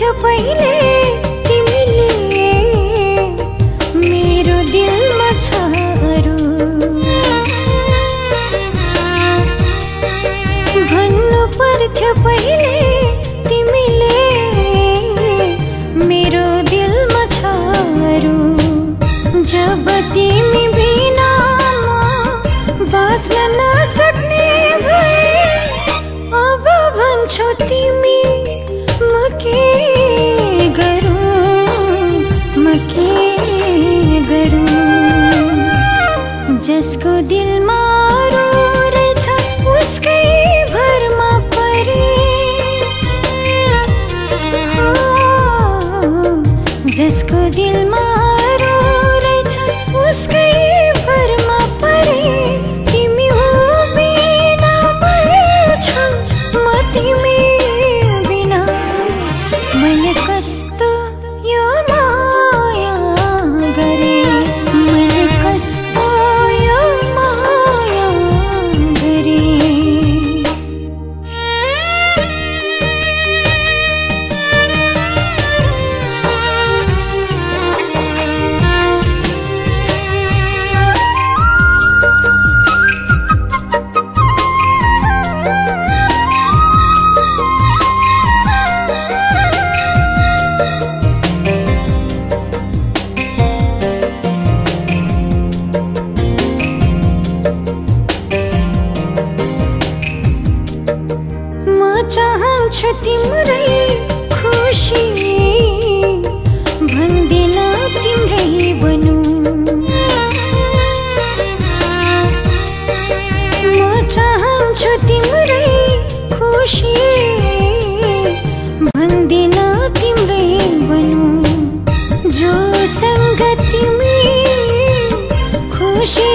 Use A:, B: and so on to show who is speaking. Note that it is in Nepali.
A: पहिले दिलमा परे। हो बिना पर्छ म छ तिम्रै खुसी भन्देला तिम्रै बनु। म चाहन्छु तिम्रै खुसी तिम रही बनु। जो सङ्ग तिमी खुसी